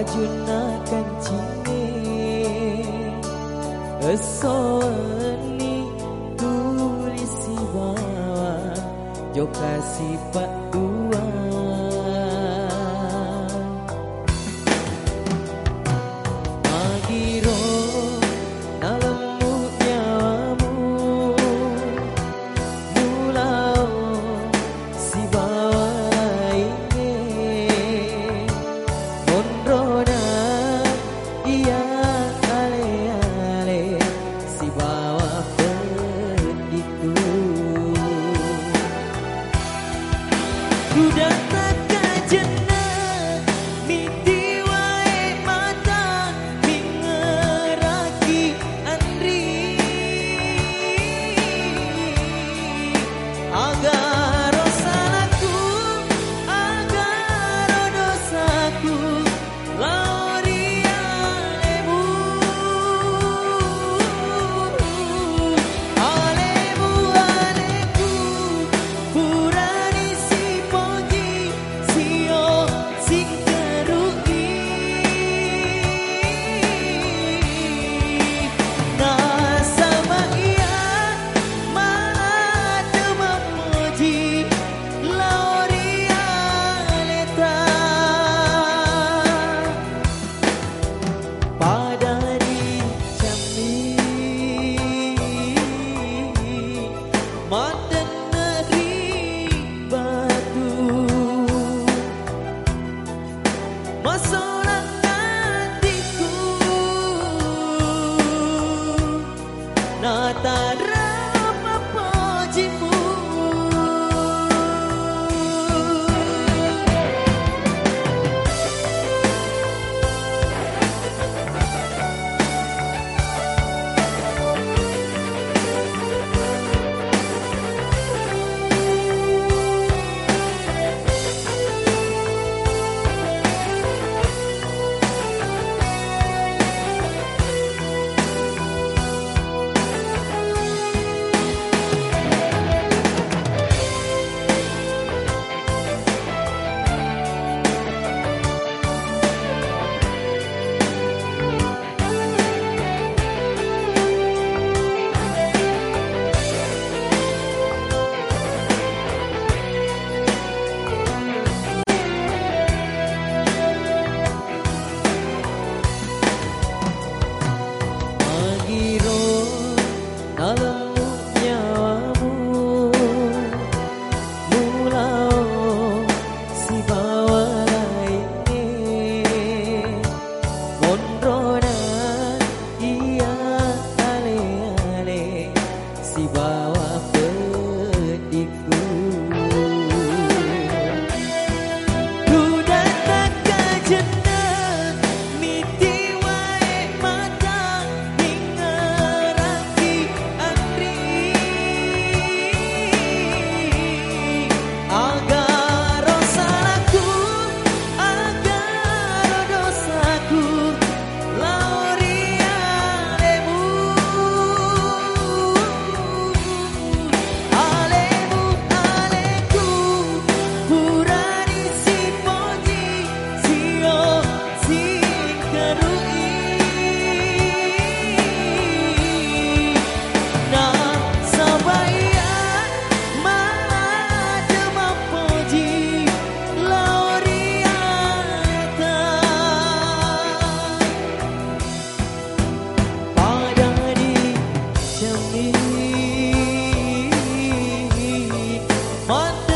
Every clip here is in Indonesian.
wajunakan cine Esoni tulis si bawa Joka sifat fun.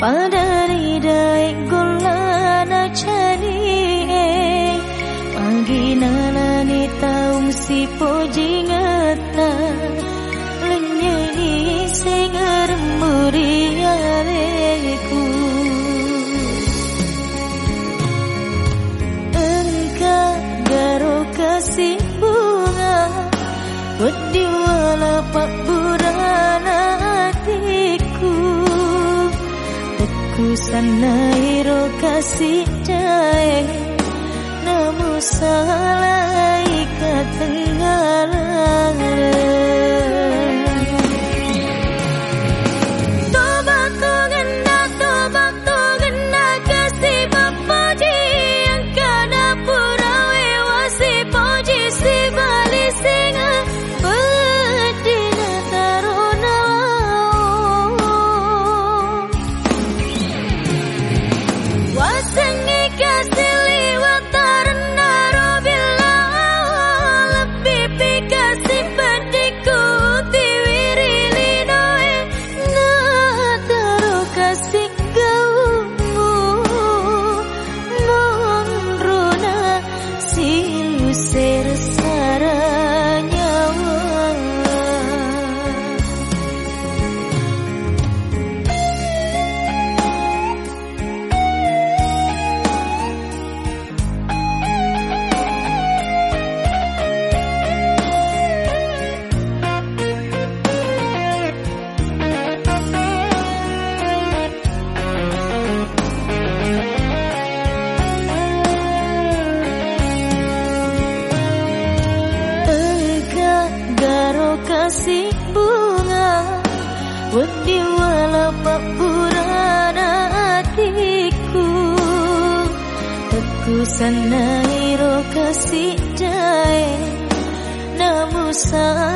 Padari dai golana chani Pagi nalani taung si Sanairo kasih jae Namu salah Teku sanairo kasih jaya Namu salah ikatan